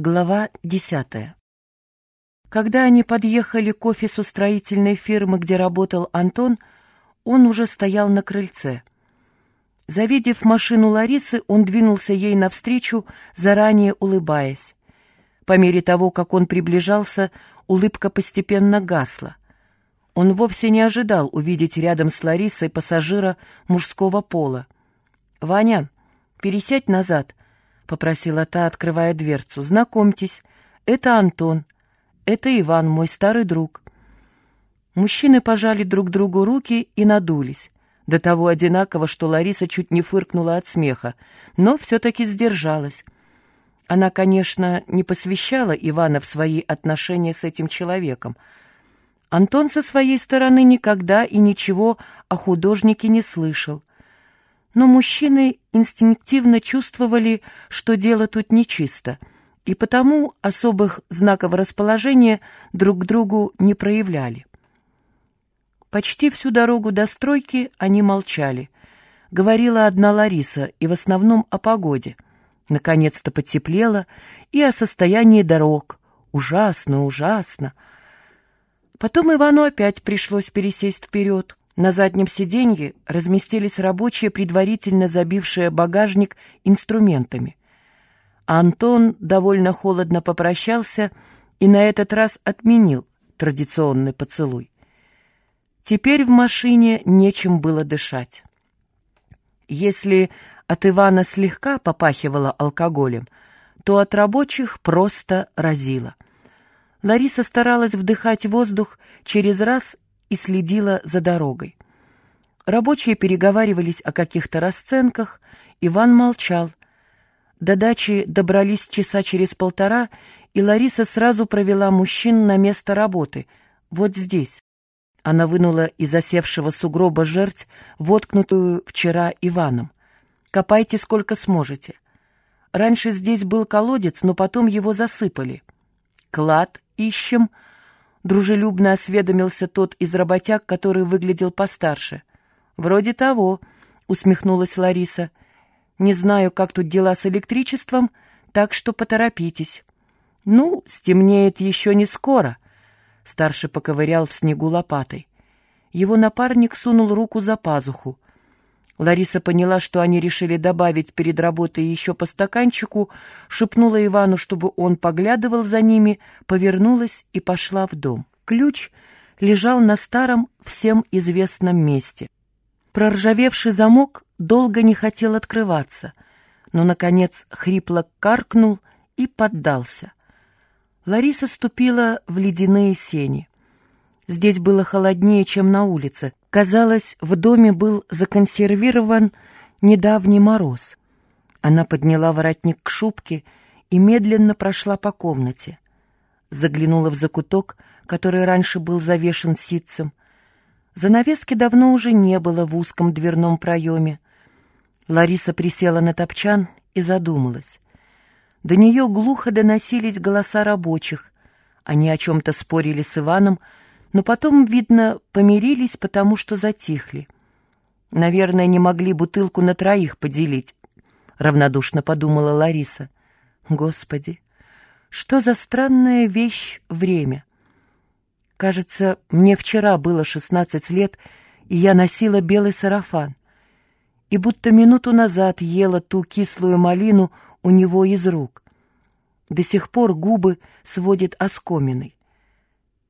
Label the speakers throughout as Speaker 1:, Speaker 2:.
Speaker 1: Глава десятая. Когда они подъехали к офису строительной фирмы, где работал Антон, он уже стоял на крыльце. Завидев машину Ларисы, он двинулся ей навстречу, заранее улыбаясь. По мере того, как он приближался, улыбка постепенно гасла. Он вовсе не ожидал увидеть рядом с Ларисой пассажира мужского пола. «Ваня, пересядь назад», попросила та, открывая дверцу. «Знакомьтесь, это Антон. Это Иван, мой старый друг». Мужчины пожали друг другу руки и надулись. До того одинаково, что Лариса чуть не фыркнула от смеха, но все-таки сдержалась. Она, конечно, не посвящала Ивана в свои отношения с этим человеком. Антон со своей стороны никогда и ничего о художнике не слышал но мужчины инстинктивно чувствовали, что дело тут нечисто, и потому особых знаков расположения друг к другу не проявляли. Почти всю дорогу до стройки они молчали. Говорила одна Лариса, и в основном о погоде. Наконец-то потеплело, и о состоянии дорог. Ужасно, ужасно. Потом Ивану опять пришлось пересесть вперед. На заднем сиденье разместились рабочие, предварительно забившие багажник инструментами. Антон довольно холодно попрощался и на этот раз отменил традиционный поцелуй. Теперь в машине нечем было дышать. Если от Ивана слегка попахивало алкоголем, то от рабочих просто разило. Лариса старалась вдыхать воздух через раз и следила за дорогой. Рабочие переговаривались о каких-то расценках, Иван молчал. До дачи добрались часа через полтора, и Лариса сразу провела мужчин на место работы, вот здесь. Она вынула из осевшего сугроба жерть, воткнутую вчера Иваном. «Копайте сколько сможете. Раньше здесь был колодец, но потом его засыпали. Клад ищем», дружелюбно осведомился тот из работяг, который выглядел постарше. «Вроде того», — усмехнулась Лариса. «Не знаю, как тут дела с электричеством, так что поторопитесь». «Ну, стемнеет еще не скоро», — старший поковырял в снегу лопатой. Его напарник сунул руку за пазуху. Лариса поняла, что они решили добавить перед работой еще по стаканчику, шепнула Ивану, чтобы он поглядывал за ними, повернулась и пошла в дом. Ключ лежал на старом, всем известном месте. Проржавевший замок долго не хотел открываться, но, наконец, хрипло каркнул и поддался. Лариса ступила в ледяные сени. Здесь было холоднее, чем на улице. Казалось, в доме был законсервирован недавний мороз. Она подняла воротник к шубке и медленно прошла по комнате. Заглянула в закуток, который раньше был завешен ситцем. Занавески давно уже не было в узком дверном проеме. Лариса присела на топчан и задумалась. До нее глухо доносились голоса рабочих. Они о чем-то спорили с Иваном, но потом, видно, помирились, потому что затихли. Наверное, не могли бутылку на троих поделить, равнодушно подумала Лариса. Господи, что за странная вещь время. Кажется, мне вчера было шестнадцать лет, и я носила белый сарафан. И будто минуту назад ела ту кислую малину у него из рук. До сих пор губы сводит оскоминой.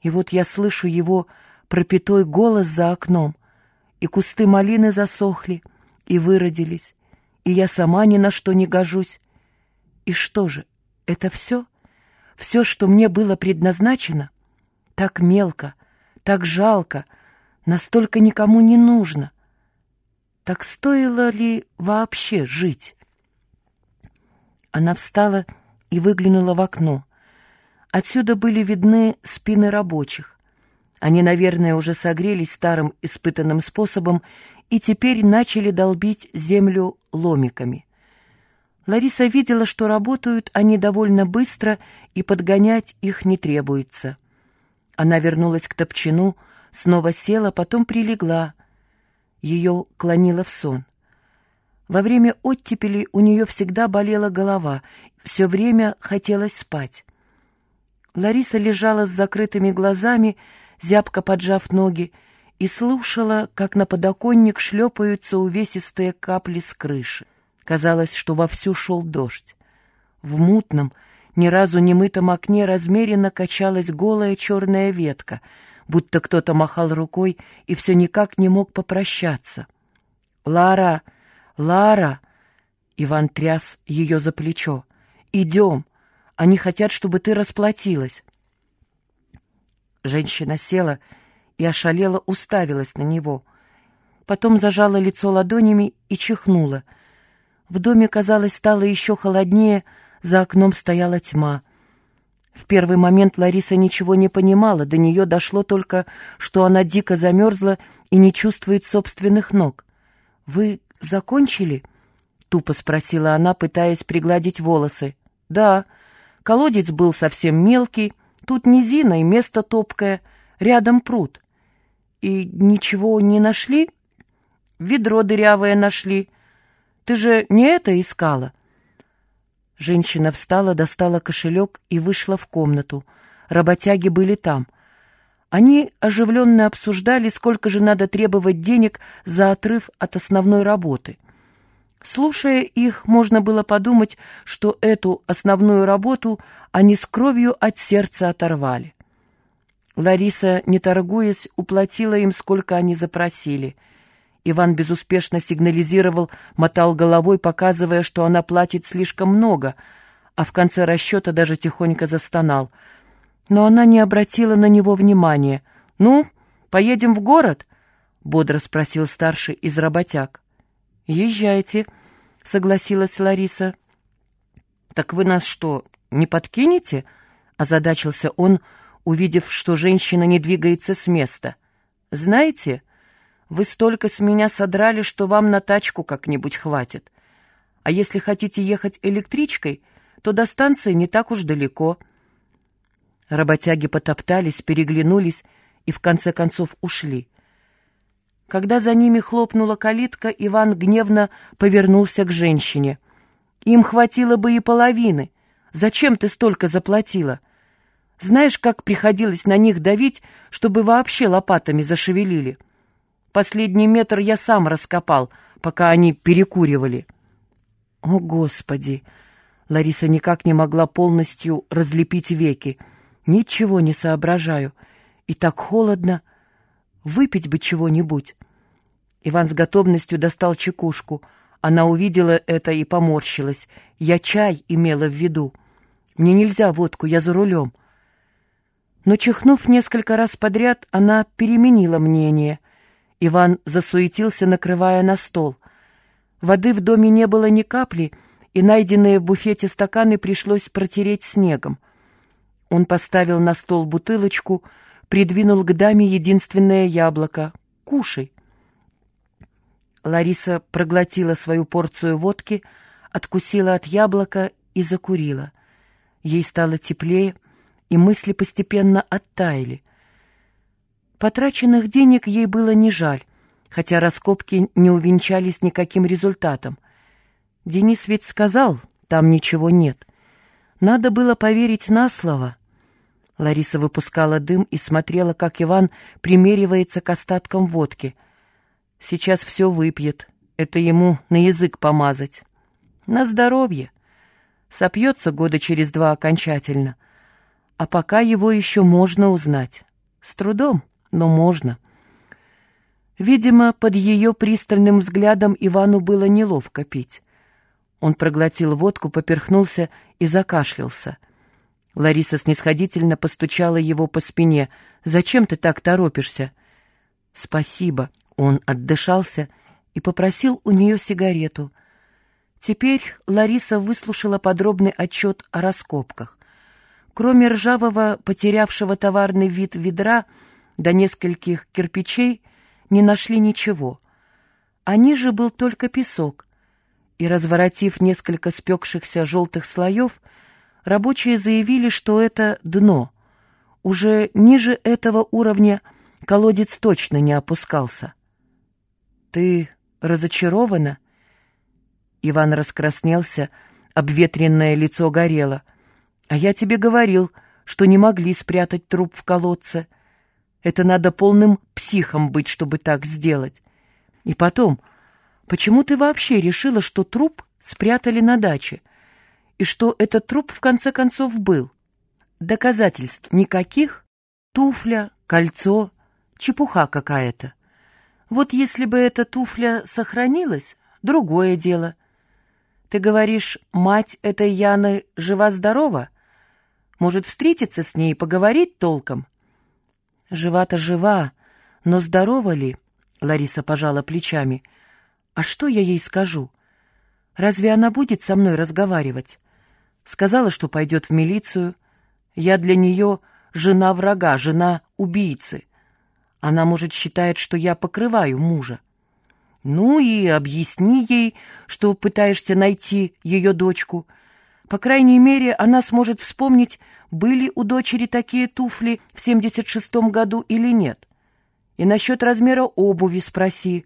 Speaker 1: И вот я слышу его пропитой голос за окном, и кусты малины засохли и выродились, и я сама ни на что не гожусь. И что же, это все? Все, что мне было предназначено? Так мелко, так жалко, настолько никому не нужно. Так стоило ли вообще жить? Она встала и выглянула в окно. Отсюда были видны спины рабочих. Они, наверное, уже согрелись старым испытанным способом и теперь начали долбить землю ломиками. Лариса видела, что работают они довольно быстро, и подгонять их не требуется. Она вернулась к топчину, снова села, потом прилегла. Ее клонило в сон. Во время оттепели у нее всегда болела голова, все время хотелось спать. Лариса лежала с закрытыми глазами, зябко поджав ноги, и слушала, как на подоконник шлепаются увесистые капли с крыши. Казалось, что вовсю шел дождь. В мутном, ни разу не мытом окне размеренно качалась голая черная ветка, будто кто-то махал рукой и все никак не мог попрощаться. «Лара! Лара!» Иван тряс ее за плечо. «Идем! Они хотят, чтобы ты расплатилась!» Женщина села и ошалела уставилась на него. Потом зажала лицо ладонями и чихнула. В доме, казалось, стало еще холоднее, за окном стояла тьма. В первый момент Лариса ничего не понимала, до нее дошло только, что она дико замерзла и не чувствует собственных ног. «Вы закончили?» — тупо спросила она, пытаясь пригладить волосы. «Да, колодец был совсем мелкий, тут низина и место топкое, рядом пруд. И ничего не нашли? Ведро дырявое нашли. Ты же не это искала?» Женщина встала, достала кошелек и вышла в комнату. Работяги были там. Они оживленно обсуждали, сколько же надо требовать денег за отрыв от основной работы. Слушая их, можно было подумать, что эту основную работу они с кровью от сердца оторвали. Лариса, не торгуясь, уплатила им, сколько они запросили — Иван безуспешно сигнализировал, мотал головой, показывая, что она платит слишком много, а в конце расчета даже тихонько застонал. Но она не обратила на него внимания. «Ну, поедем в город?» — бодро спросил старший из работяг. «Езжайте», — согласилась Лариса. «Так вы нас что, не подкинете?» — озадачился он, увидев, что женщина не двигается с места. «Знаете...» Вы столько с меня содрали, что вам на тачку как-нибудь хватит. А если хотите ехать электричкой, то до станции не так уж далеко». Работяги потоптались, переглянулись и в конце концов ушли. Когда за ними хлопнула калитка, Иван гневно повернулся к женщине. «Им хватило бы и половины. Зачем ты столько заплатила? Знаешь, как приходилось на них давить, чтобы вообще лопатами зашевелили?» Последний метр я сам раскопал, пока они перекуривали. О, Господи! Лариса никак не могла полностью разлепить веки. Ничего не соображаю. И так холодно. Выпить бы чего-нибудь. Иван с готовностью достал чекушку. Она увидела это и поморщилась. Я чай имела в виду. Мне нельзя водку, я за рулем. Но, чихнув несколько раз подряд, она переменила мнение — Иван засуетился, накрывая на стол. Воды в доме не было ни капли, и найденные в буфете стаканы пришлось протереть снегом. Он поставил на стол бутылочку, придвинул к даме единственное яблоко. «Кушай». Лариса проглотила свою порцию водки, откусила от яблока и закурила. Ей стало теплее, и мысли постепенно оттаяли. Потраченных денег ей было не жаль, хотя раскопки не увенчались никаким результатом. Денис ведь сказал, там ничего нет. Надо было поверить на слово. Лариса выпускала дым и смотрела, как Иван примеривается к остаткам водки. Сейчас все выпьет, это ему на язык помазать. На здоровье. Сопьется года через два окончательно. А пока его еще можно узнать. С трудом но можно. Видимо, под ее пристальным взглядом Ивану было неловко пить. Он проглотил водку, поперхнулся и закашлялся. Лариса снисходительно постучала его по спине. «Зачем ты так торопишься?» «Спасибо». Он отдышался и попросил у нее сигарету. Теперь Лариса выслушала подробный отчет о раскопках. Кроме ржавого, потерявшего товарный вид ведра, до нескольких кирпичей не нашли ничего, а ниже был только песок, и, разворотив несколько спекшихся желтых слоев, рабочие заявили, что это дно. Уже ниже этого уровня колодец точно не опускался. «Ты разочарована?» Иван раскраснелся, обветренное лицо горело. «А я тебе говорил, что не могли спрятать труп в колодце. Это надо полным психом быть, чтобы так сделать. И потом, почему ты вообще решила, что труп спрятали на даче? И что этот труп в конце концов был? Доказательств никаких? Туфля, кольцо, чепуха какая-то. Вот если бы эта туфля сохранилась, другое дело. Ты говоришь, мать этой Яны жива-здорова? Может, встретиться с ней и поговорить толком? Жива-то жива, но здорова ли? Лариса пожала плечами. А что я ей скажу? Разве она будет со мной разговаривать? Сказала, что пойдет в милицию. Я для нее жена врага, жена убийцы. Она, может, считает, что я покрываю мужа. Ну и объясни ей, что пытаешься найти ее дочку. По крайней мере, она сможет вспомнить, были у дочери такие туфли в 76-м году или нет. И насчет размера обуви спроси.